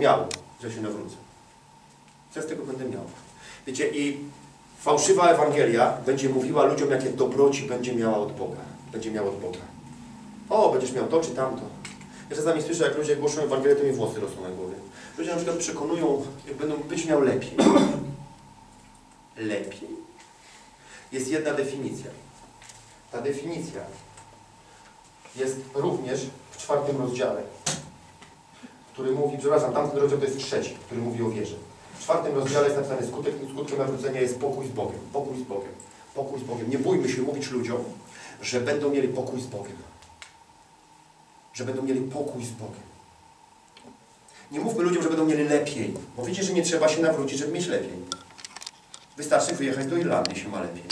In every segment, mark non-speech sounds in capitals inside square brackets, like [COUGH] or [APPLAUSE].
miał, że się nawrócę? Co z tego będę miał? Wiecie, i fałszywa Ewangelia będzie mówiła ludziom, jakie dobroci będzie miała od Boga. Będzie miała od Boga. O, będziesz miał to czy tamto. Ja czasami słyszę, jak ludzie głoszą Ewangelię, to mi włosy rosną na głowie. Ludzie na przykład przekonują, jak będą być miał lepiej. Lepiej? Jest jedna definicja. Ta definicja jest również w czwartym rozdziale, który mówi, przepraszam, tamten rozdział to jest trzeci, który mówi o wierze. W czwartym rozdziale jest napisane, skutek, skutkiem nawrócenia jest pokój z Bogiem. Pokój z Bogiem. Pokój z Bogiem. Nie bójmy się mówić ludziom, że będą mieli pokój z Bogiem. Że będą mieli pokój z Bogiem. Nie mówmy ludziom, że będą mieli lepiej, bo wiecie, że nie trzeba się nawrócić, żeby mieć lepiej. Wystarczy wyjechać do Irlandii, się ma lepiej.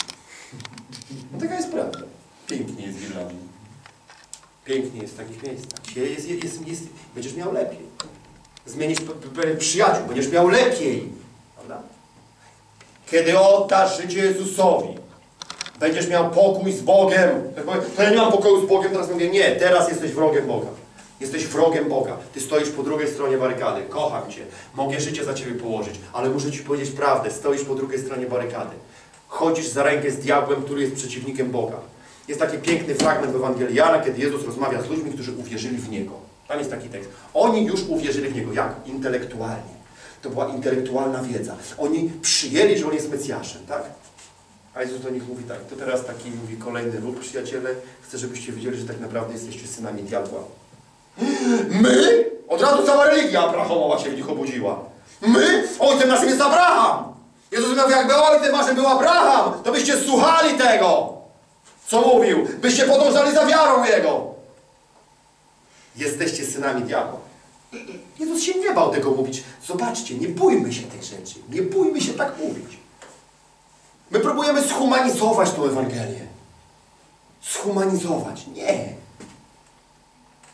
No taka jest prawda. Pięknie jest w Irlandii. Pięknie jest w takich miejscach. Jest, jest, jest, będziesz miał lepiej. Zmienisz przyjaciół, będziesz miał lepiej. Prawda? Kiedy oddasz życie Jezusowi, będziesz miał pokój z Bogiem. Powiem, To ja nie mam pokoju z Bogiem, teraz mówię, nie, teraz jesteś wrogiem Boga. Jesteś wrogiem Boga. Ty stoisz po drugiej stronie barykady. Kocham Cię. Mogę życie za Ciebie położyć, ale muszę Ci powiedzieć prawdę. Stoisz po drugiej stronie barykady. Chodzisz za rękę z diabłem, który jest przeciwnikiem Boga. Jest taki piękny fragment w Ewangelii Jana, kiedy Jezus rozmawia z ludźmi, którzy uwierzyli w Niego. Tam jest taki tekst. Oni już uwierzyli w Niego. Jak? Intelektualnie. To była intelektualna wiedza. Oni przyjęli, że On jest Mesjaszem, tak? A Jezus do nich mówi tak, to teraz taki mówi kolejny ruch, przyjaciele, chcę, żebyście wiedzieli, że tak naprawdę jesteście synami diabła. My? Od razu cała religia Abrahamowa się w nich obudziła. My? Ojcem naszym jest Abraham! Jezus mówił, jakby ojcem waszym był Abraham, to byście słuchali tego, co mówił, byście podążali za wiarą Jego. Jesteście synami diabła. Jezus się nie bał tego mówić. Zobaczcie, nie bójmy się tych rzeczy. Nie bójmy się tak mówić. My próbujemy schumanizować tą Ewangelię. Schumanizować. Nie.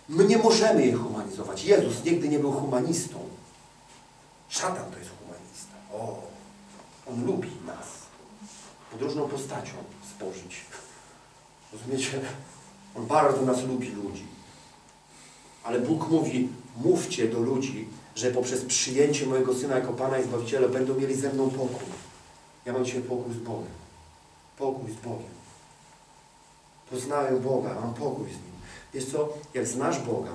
My nie możemy jej humanizować. Jezus nigdy nie był humanistą. Szatan to jest humanista. O, on lubi nas. Pod różną postacią spożyć. Rozumiecie? On bardzo nas lubi, ludzi. Ale Bóg mówi, mówcie do ludzi, że poprzez przyjęcie mojego Syna jako Pana i Zbawiciela będą mieli ze mną pokój. Ja mam dzisiaj pokój z Bogiem. Pokój z Bogiem. Poznałem Boga, mam pokój z Nim. Wiesz co, jak znasz Boga,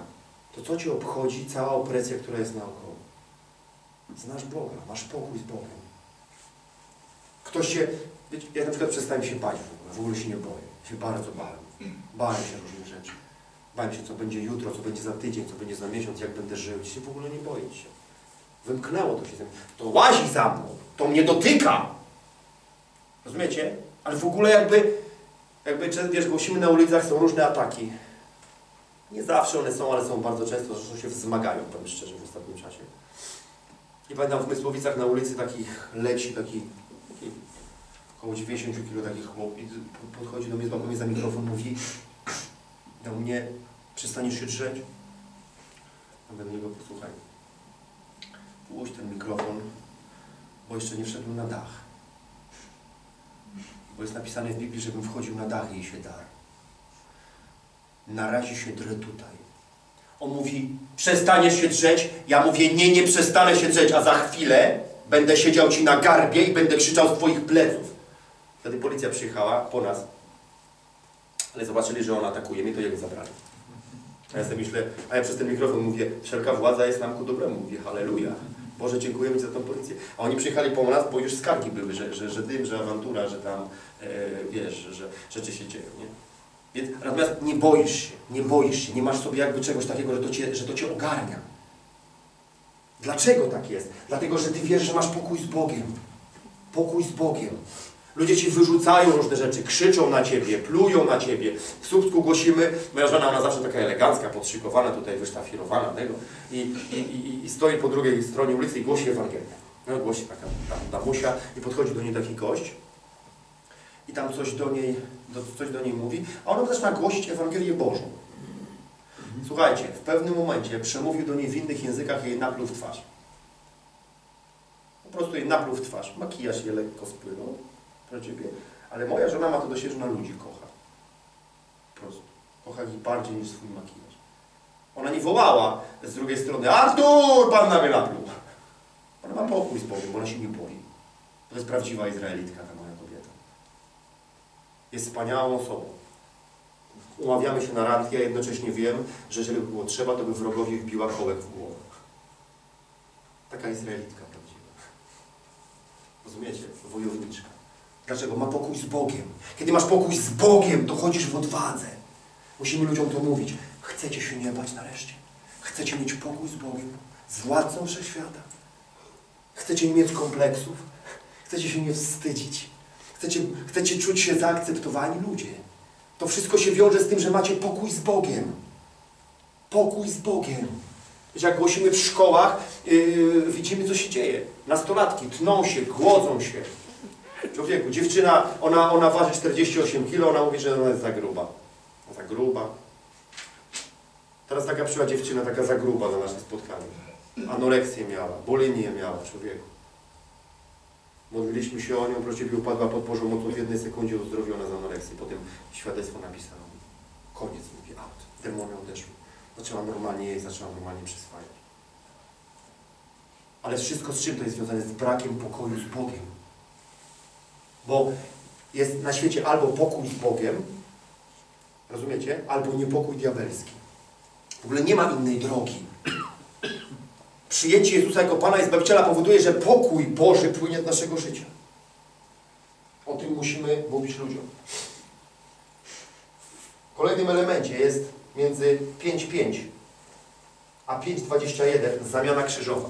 to co Cię obchodzi cała opresja, która jest naokoło? Znasz Boga, masz pokój z Bogiem. Ktoś się, ja na przykład przestałem się bać w ogóle, w ogóle się nie boję. Się bardzo bałem. Bałem się różnych rzeczy. Bałem się, co będzie jutro, co będzie za tydzień, co będzie za miesiąc, jak będę żył. Się w ogóle nie boję się. Wymknęło to się. To łazi za mną. To mnie dotyka. Rozumiecie? Ale w ogóle jakby, jakby wiesz, głosimy na ulicach, są różne ataki. Nie zawsze one są, ale są bardzo często, zresztą się wzmagają, powiem szczerze, w ostatnim czasie. I pamiętam w Mysłowicach na ulicy takich leci, taki około 90 kg takich chłop i podchodzi do mnie, złapał mnie za mikrofon, mówi do mnie, przestaniesz się drzeć? Mówię do niego, posłuchaj, puść ten mikrofon, bo jeszcze nie wszedłem na dach. Bo jest napisane w Biblii, żebym wchodził na dach i się dar. Na razie się drę tutaj. On mówi, przestaniesz się drzeć? Ja mówię, nie, nie przestanę się drzeć, a za chwilę będę siedział Ci na garbie i będę krzyczał z Twoich pleców. Wtedy policja przyjechała po nas, ale zobaczyli, że on atakuje mnie, to jego zabrali. A ja sobie myślę, a ja przez ten mikrofon mówię, wszelka władza jest nam ku dobremu. Mówię, halleluja. Boże, dziękujemy Ci za tą policję. A oni przyjechali po nas, bo już skargi były, że, że, że dym, że awantura, że tam, e, wiesz, że, że rzeczy się dzieją, nie? Więc natomiast nie boisz się, nie boisz się, nie masz sobie jakby czegoś takiego, że to cię, że to cię ogarnia. Dlaczego tak jest? Dlatego, że Ty wiesz, że masz pokój z Bogiem. Pokój z Bogiem. Ludzie Ci wyrzucają różne rzeczy, krzyczą na Ciebie, plują na Ciebie. W Słupsku głosimy, moja żona, ona zawsze taka elegancka, podszykowana, tutaj wysztafirowana tego i, i, i, i stoi po drugiej stronie ulicy i głosi Ewangelię. No, głosi taka ta, damusia i podchodzi do niej taki gość i tam coś do niej, do, coś do niej mówi, a ona zaczyna głosić Ewangelię Bożą. Słuchajcie, w pewnym momencie przemówił do niej w innych językach i jej napluł w twarz. Po prostu jej napluł w twarz. Makijaż jej lekko spłynął pro Ciebie. Ale moja żona ma to do siebie, że ona ludzi kocha. Po prostu. Kocha ich bardziej niż swój makijaż. Ona nie wołała z drugiej strony, Artur, Pan na mnie napluł. Ona ma pokój z Bogiem, bo ona się nie boi. To jest prawdziwa Izraelitka, ta moja kobieta. Jest wspaniałą osobą. Umawiamy się na randki, a jednocześnie wiem, że jeżeli by było trzeba, to by wrogowi wbiła kołek w głowę. Taka Izraelitka prawdziwa. Rozumiecie? Wojowniczka. Dlaczego? Ma pokój z Bogiem. Kiedy masz pokój z Bogiem, to chodzisz w odwadze. Musimy ludziom to mówić. Chcecie się nie bać nareszcie. Chcecie mieć pokój z Bogiem, z władcą wszechświata. Chcecie nie mieć kompleksów. Chcecie się nie wstydzić. Chcecie, chcecie czuć się zaakceptowani ludzie. To wszystko się wiąże z tym, że macie pokój z Bogiem. Pokój z Bogiem. Jak głosimy w szkołach, yy, widzimy, co się dzieje. Nastolatki tną się, głodzą się. Człowieku, dziewczyna, ona, ona waży 48 kg, ona mówi, że ona jest za gruba. Za gruba. Teraz taka przyszła dziewczyna, taka za gruba na nasze spotkanie. Anoreksję miała, bulimię miała, człowieku. Modliliśmy się o nią, proszę Ciebie, upadła pod Bożą mocą, w jednej sekundzie uzdrowiona z anoreksji. Potem świadectwo napisała. Koniec, mówi, out. Demony odeszły. Zaczęła normalnie jeść, zaczęła normalnie przyswajać. Ale wszystko z czym to jest związane? Z brakiem pokoju z Bogiem. Bo jest na świecie albo pokój z Bogiem, rozumiecie? Albo niepokój diabelski. W ogóle nie ma innej drogi. Przyjęcie Jezusa jako Pana i Zbawiciela powoduje, że pokój Boży płynie z naszego życia. O tym musimy mówić ludziom. W kolejnym elemencie jest między 5.5 a 5.21 zamiana krzyżowa.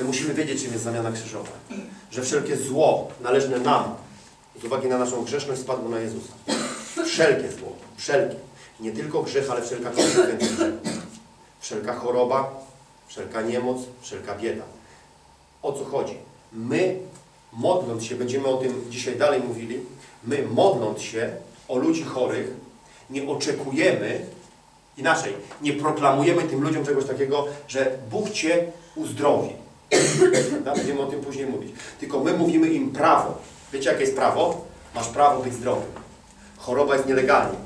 My musimy wiedzieć, czym jest zamiana krzyżowa. Że wszelkie zło należne nam, z uwagi na naszą grzeszność, spadło na Jezusa. Wszelkie zło. Wszelkie. Nie tylko grzech, ale wszelka konsekwencja. Wszelka choroba, wszelka niemoc, wszelka bieda. O co chodzi? My, modląc się, będziemy o tym dzisiaj dalej mówili, my modląc się o ludzi chorych, nie oczekujemy, inaczej, nie proklamujemy tym ludziom czegoś takiego, że Bóg Cię uzdrowi. [COUGHS] Prawda? Będziemy o tym później mówić. Tylko my mówimy im prawo. Wiecie, jakie jest prawo? Masz prawo być zdrowy. Choroba jest nielegalnie.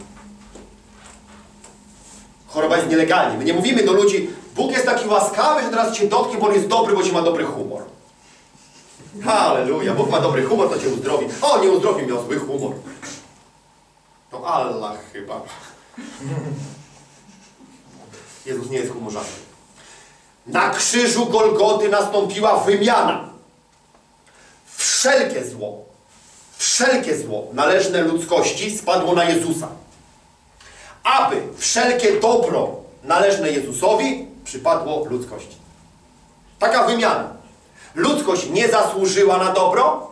Choroba jest nielegalnie. My nie mówimy do ludzi, Bóg jest taki łaskawy, że teraz Cię dotknie, bo On jest dobry, bo Ci ma dobry humor. Halleluja, Bóg ma dobry humor, to Cię uzdrowi. O, nie uzdrowi, miał zły humor. To Allah chyba. [LAUGHS] Jezus nie jest humorzaty. Na krzyżu Golgoty nastąpiła wymiana. Wszelkie zło, wszelkie zło należne ludzkości spadło na Jezusa. Aby wszelkie dobro należne Jezusowi przypadło ludzkości. Taka wymiana. Ludzkość nie zasłużyła na dobro,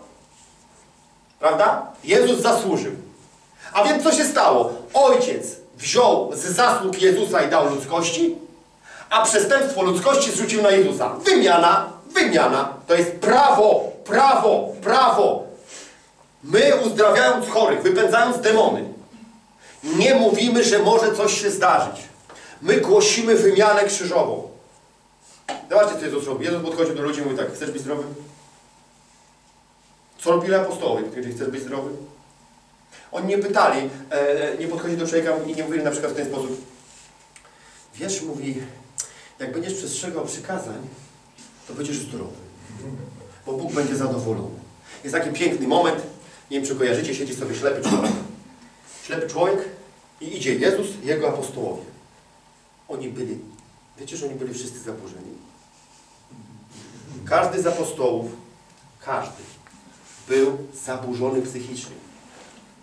prawda? Jezus zasłużył. A więc co się stało? Ojciec wziął z zasług Jezusa i dał ludzkości, a przestępstwo ludzkości zrzucił na Jezusa. Wymiana, wymiana. To jest prawo, prawo, prawo. My uzdrawiając chorych, wypędzając demony, nie mówimy, że może coś się zdarzyć. My głosimy wymianę krzyżową. Zobaczcie, co Jezus robi. Jezus podchodził do ludzi i mówi tak, chcesz być zdrowy? Co robili apostołowie, kiedy chcesz być zdrowy? Oni nie pytali, e, nie podchodzili do człowieka i nie mówili na przykład w ten sposób. Wiesz, mówi, jak będziesz przestrzegał przykazań, to będziesz zdrowy. Bo Bóg będzie zadowolony. Jest taki piękny moment, nie wiem czy kojarzycie, siedzi sobie ślepy człowiek. Ślepy człowiek i idzie Jezus i Jego apostołowie. Oni byli, wiecie, że oni byli wszyscy zaburzeni? Każdy z apostołów, każdy, był zaburzony psychicznie.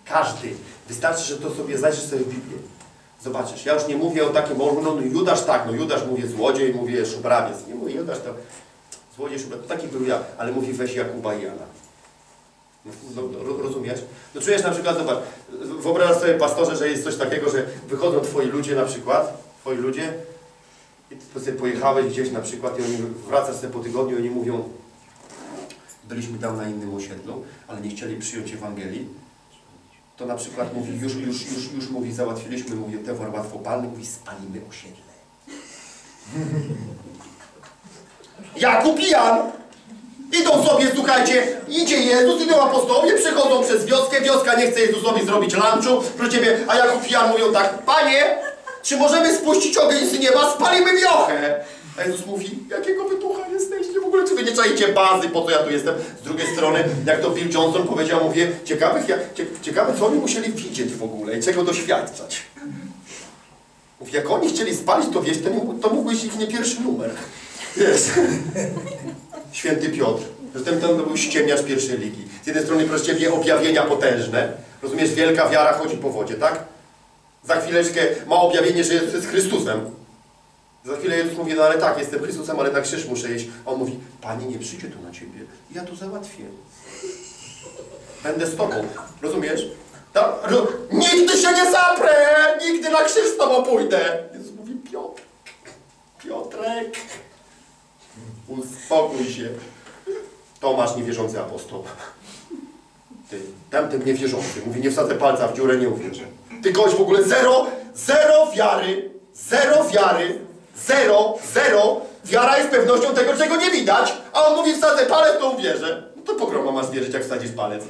Każdy. Wystarczy, że to sobie zajrzysz sobie w Biblię. Zobaczysz, ja już nie mówię o takim, no, no Judasz tak, no Judasz mówię złodziej, mówię szubrawiec. Nie mówię Judasz to złodziej, szubrawiec, taki był ja, ale mówi weź Jakuba i Jana. No, no, ro- rozumiesz? No czujesz na przykład, zobacz, wyobraź sobie pastorze, że jest coś takiego, że wychodzą twoi ludzie na przykład, twoi ludzie i ty sobie pojechałeś gdzieś na przykład i oni wracasz sobie po tygodniu i oni mówią byliśmy tam na innym osiedlu, ale nie chcieli przyjąć Ewangelii, to na przykład mówi, już, już, już, już mówi, załatwiliśmy, mówi, towar łatwopalny, mówi, spalimy osiedle. Jakub i Jan idą sobie, słuchajcie, idzie Jezus, idą apostołowie, przechodzą przez wioskę, wioska nie chce Jezusowi zrobić lunchu, pro Ciebie, a Jakub i Jan mówią tak, Panie, Czy możemy spuścić ogień z nieba? Spalimy wiochę! A Jezus mówi, jakiego wytucha jesteście w ogóle? Czy wy nie czaicie bazy, po co ja tu jestem? Z drugiej strony, jak to Bill Johnson powiedział, mówię, ciekawych, jak, cie, ciekawe, co oni musieli widzieć w ogóle i czego doświadczać. Mówi, jak oni chcieli spalić to wieś, to, to mógł być ich nie pierwszy numer. Wiesz? Święty Piotr. Zatem ten to był ściemniacz pierwszej ligi. Z jednej strony proszę Ciebie objawienia potężne. Rozumiesz, wielka wiara chodzi po wodzie, tak? Za chwileczkę ma objawienie, że jest Chrystusem. Za chwilę Jezus mówi, no ale tak, jestem Chrystusem, ale na krzyż muszę iść. On mówi, Panie, nie przyjdzie tu na Ciebie. Ja tu załatwię. Będę z Tobą. Rozumiesz? Ta, ro, nigdy się nie zaprę! Nigdy na krzyż z Tobą pójdę! Jezus mówi, Piotr, Piotrek, uspokój się. Tomasz, niewierzący apostoł. Ty, tamten niewierzący. Mówi, nie wsadzę palca w dziurę, nie uwierzę. Ty gość w ogóle zero, zero wiary, zero wiary, zero, zero. Wiara jest pewnością tego, czego nie widać, a on mówi, wsadzę palec, to uwierzę. No to pogroma masz wierzyć, jak wsadzisz palec.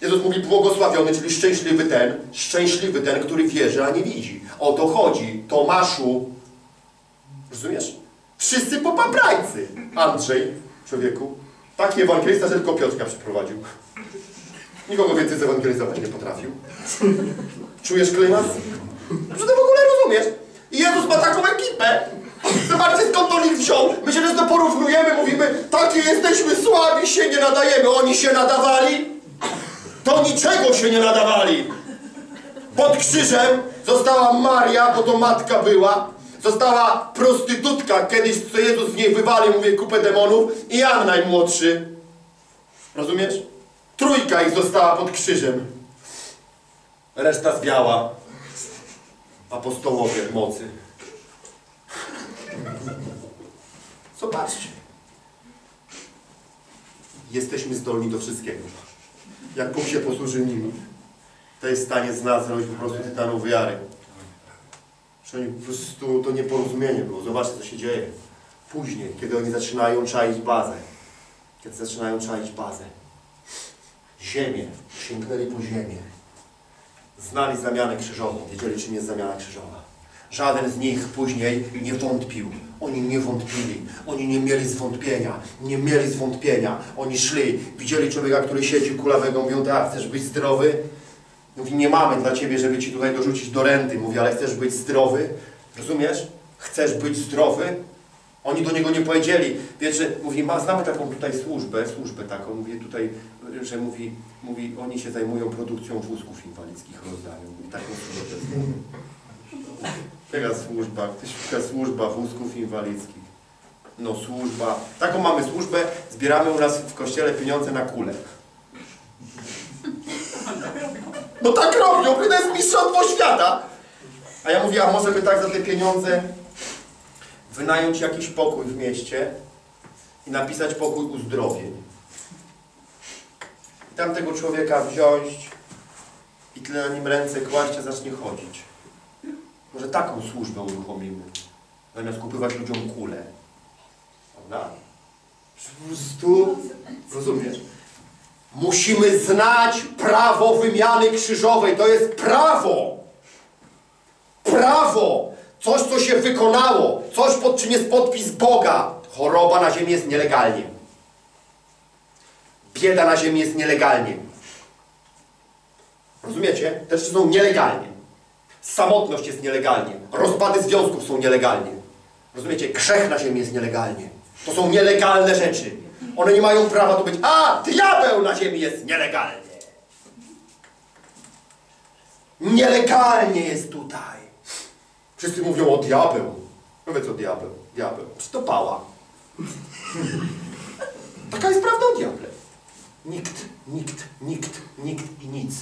Jezus mówi, błogosławiony, czyli szczęśliwy ten, szczęśliwy ten, który wierzy, a nie widzi. O to chodzi, Tomaszu. Rozumiesz? Wszyscy po paprajcy. Andrzej, człowieku, taki ewangelista, że tylko Piotrka przyprowadził. Nikogo więcej zewangelizować nie potrafił. Czujesz klimat? Że to w ogóle rozumiesz? I Jezus ma taką ekipę. Zobaczcie skąd on ich wziął. My się często porównujemy, mówimy, takie jesteśmy słabi, się nie nadajemy. Oni się nadawali? Do niczego się nie nadawali. Pod krzyżem została Maria, bo to matka była. Została prostytutka, kiedyś co Jezus z niej wywalił, mówię, kupę demonów. I Jan najmłodszy. Rozumiesz? Trójka ich została pod krzyżem. Reszta zwiała. Apostołowie mocy. Zobaczcie. Jesteśmy zdolni do wszystkiego. Jak Bóg się posłuży nimi, to jest w stanie z nas zrobić po prostu tytanów wiary. Oni po prostu to nieporozumienie było. Zobaczcie, co się dzieje. Później, kiedy oni zaczynają czaić bazę. Kiedy zaczynają czaić bazę. Ziemię. Sięgnęli po ziemię. Znali zamianę krzyżową. Wiedzieli, czym jest zamiana krzyżowa. Żaden z nich później nie wątpił. Oni nie wątpili. Oni nie mieli zwątpienia. Nie mieli zwątpienia. Oni szli. Widzieli człowieka, który siedzi kulawego. Mówią, tak, chcesz być zdrowy? Mówi, nie mamy dla Ciebie, żeby Ci tutaj dorzucić do renty. Mówi, ale chcesz być zdrowy? Rozumiesz? Chcesz być zdrowy? Oni do niego nie powiedzieli. Wiecie, mówi, ma, znamy taką tutaj służbę, służbę taką, mówię tutaj, że mówi, mówi, oni się zajmują produkcją wózków inwalidzkich, rozdają. Taką służbę znamy. Jaka służba? Szuka służba wózków inwalidzkich. No służba. Taką mamy służbę, zbieramy u nas w kościele pieniądze na kule. No tak robią, to jest mistrzostwo świata. A ja mówię, a może by tak za te pieniądze wynająć jakiś pokój w mieście i napisać pokój uzdrowień. I tam tego człowieka wziąć i tyle na nim ręce kłaść, a zacznie chodzić. Może taką służbę uruchomimy, zamiast kupywać ludziom kule. Prawda? Po prostu, rozumiesz? Musimy znać prawo wymiany krzyżowej. To jest prawo. Prawo. Coś, co się wykonało. Coś, pod czym jest podpis Boga. Choroba na ziemi jest nielegalnie. Bieda na ziemi jest nielegalnie. Rozumiecie? Te rzeczy są nielegalnie. Samotność jest nielegalnie. Rozpady związków są nielegalnie. Rozumiecie? Grzech na ziemi jest nielegalnie. To są nielegalne rzeczy. One nie mają prawa tu być. A, diabeł na ziemi jest nielegalnie. Nielegalnie jest tutaj. Wszyscy mówią o diabeł. Mówię co diabeł? Diabeł. To pała? Taka jest prawda o diable. Nikt, nikt, nikt, nikt i nic.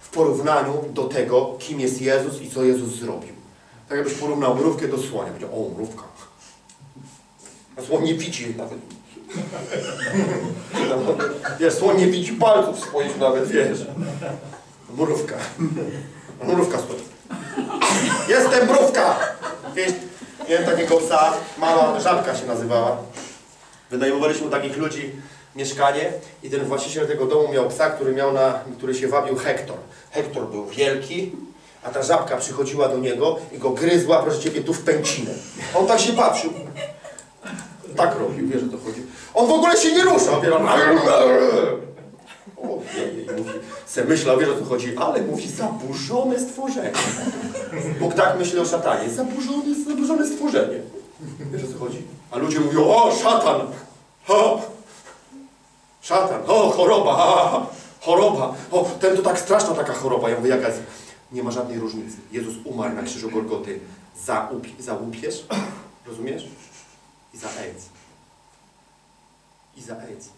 W porównaniu do tego, kim jest Jezus i co Jezus zrobił. Tak jakbyś porównał mrówkę do słonia. Powiedział, o mrówka. A słoń nie widzi nawet. [LAUGHS] Wiesz, słoń nie widzi palców swoich nawet, wiesz. Mrówka. Mrówka stoi. Jestem mrówka! Wiesz, miałem takiego psa, mała żabka się nazywała. Wynajmowaliśmy takich ludzi mieszkanie i ten właściciel tego domu miał psa, który miał na, który się wabił Hektor. Hektor był wielki, A ta żabka przychodziła do niego i go gryzła, proszę Ciebie, tu w pęcinę. On tak się patrzył. Tak robił, wiesz o to chodzi. On w ogóle się nie ruszał. O, mówi, se myślał, wiesz o co chodzi, ale mówi zaburzone stworzenie. Bóg tak myśli o szatanie. Zaburzone, zaburzone stworzenie. Wiesz o co chodzi? A ludzie mówią, o szatan! O, szatan, o choroba, a, choroba, o ten to tak straszna taka choroba. Ja mówię, jaka jest? Nie ma żadnej różnicy. Jezus umarł na krzyżu Golgoty za, upi- za łupież, rozumiesz? I za AIDS. I za AIDS.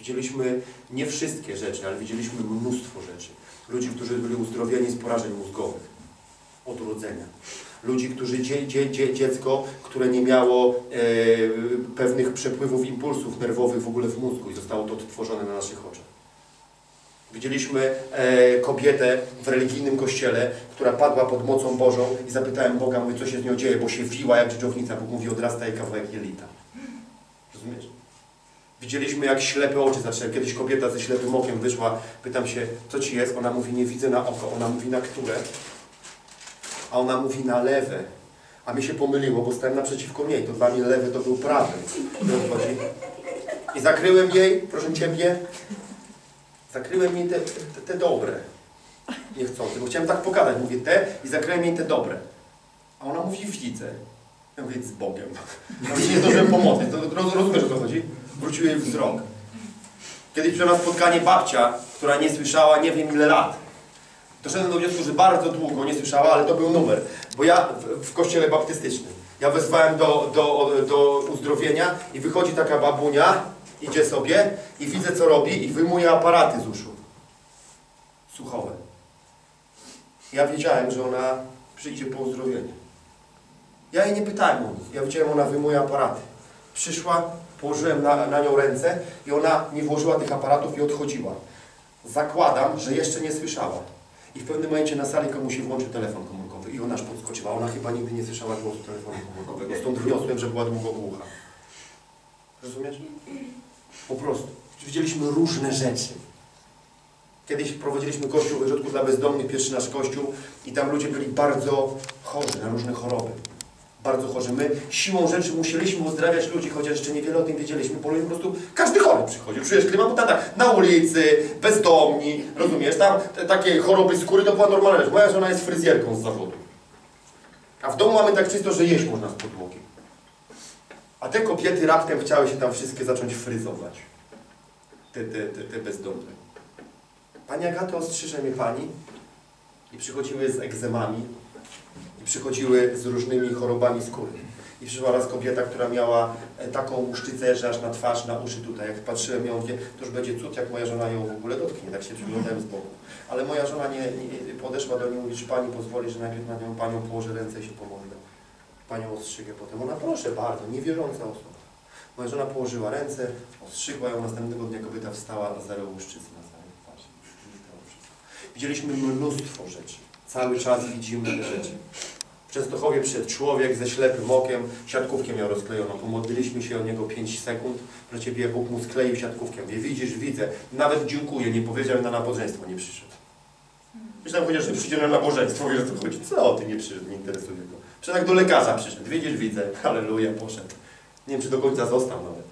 Widzieliśmy nie wszystkie rzeczy, ale widzieliśmy mnóstwo rzeczy. Ludzi, którzy byli uzdrowieni z porażeń mózgowych od urodzenia. Ludzi, którzy dzie, dzie, dzie, dziecko, które nie miało e, pewnych przepływów impulsów nerwowych w ogóle w mózgu i zostało to odtworzone na naszych oczach. Widzieliśmy e, kobietę w religijnym kościele, która padła pod mocą Bożą i zapytałem Boga, mówię, co się z nią dzieje, bo się wiła jak dżdżownica. Bóg mówi, odrasta jej kawałek jelita. Widzieliśmy, jak ślepe oczy zaczęły. Kiedyś kobieta ze ślepym okiem wyszła, pytam się, co ci jest? Ona mówi, nie widzę na oko. Ona mówi, na które? A ona mówi, na lewe. A mi się pomyliło, bo stałem naprzeciwko niej. To dla mnie lewy to był prawy. I zakryłem jej, proszę Ciebie, zakryłem jej te, te, te dobre. Niechcący, bo chciałem tak pokazać. Mówię te i zakryłem jej te dobre. A ona mówi, widzę. Ja z Bogiem. Nie zdążyłem pomóc. Roz, rozumiesz o co chodzi? Wrócił jej wzrok. Kiedyś przyszła na spotkanie babcia, która nie słyszała nie wiem ile lat. Doszedłem do wniosku, że bardzo długo nie słyszała, ale to był numer. Bo ja w, w kościele baptystycznym, ja wezwałem do, do, do uzdrowienia i wychodzi taka babunia, idzie sobie i widzę co robi i wyjmuje aparaty z uszu. Słuchowe. Ja wiedziałem, że ona przyjdzie po uzdrowienie. Ja jej nie pytałem o. Ja widziałem, ona wyjmuje aparaty. Przyszła, położyłem na, na nią ręce i ona nie włożyła tych aparatów i odchodziła. Zakładam, że jeszcze nie słyszała. I w pewnym momencie na sali komuś się włączył telefon komórkowy i ona aż podskoczyła. Ona chyba nigdy nie słyszała głosu telefonu komórkowego. Stąd wniosłem, że była długogłucha. Rozumiesz? Po prostu. Widzieliśmy różne rzeczy. Kiedyś prowadziliśmy kościół w ośrodku dla bezdomnych, pierwszy nasz kościół i tam ludzie byli bardzo chorzy na różne choroby. Bardzo chorzy. My siłą rzeczy musieliśmy uzdrawiać ludzi, chociaż jeszcze niewiele o tym wiedzieliśmy, bo po prostu, każdy chory przychodził. Czujesz klimat, tak, tak, na ulicy, bezdomni, rozumiesz, tam te, takie choroby skóry to była normalna rzecz. Moja żona jest fryzjerką z zawodu. A w domu mamy tak czysto, że jeść można z podłogi. A te kobiety raptem chciały się tam wszystkie zacząć fryzować. Te, te, te, te bezdomne. Pani Agato, ostrzyże mnie Pani. I przychodziły z egzemami. Przychodziły z różnymi chorobami skóry. I przyszła raz kobieta, która miała e, taką łuszczycę, że aż na twarz, na uszy tutaj. Jak patrzyłem ją, mówię, to już będzie cud, jak moja żona ją w ogóle dotknie. Tak się przyglądałem z boku. Ale moja żona nie, nie podeszła do niej i mówi, czy Pani pozwoli, że najpierw na nią Panią położę ręce i się pomodlę. Panią ostrzygę potem. Ona, proszę bardzo, niewierząca osoba. Moja żona położyła ręce, ostrzygła ją, następnego dnia kobieta wstała na zero na całej twarzy. Widzieliśmy mnóstwo rzeczy. Cały czas widzimy te rzeczy. W Częstochowie przyszedł człowiek ze ślepym okiem, siatkówkę miał rozklejoną. Pomodliliśmy się o niego 5 sekund, Ciebie Bóg mu skleił siatkówkę. Mówię, widzisz, widzę. Nawet dziękuję, nie powiedział, na nabożeństwo nie przyszedł. Myślałem chociaż, że przyjdzie na nabożeństwo, wiesz o co chodzi. Co ty nie przyszedł, nie interesuje go. Czy tak do lekarza przyszedł, widzisz, widzę, halleluja, poszedł. Nie wiem, czy do końca został nawet.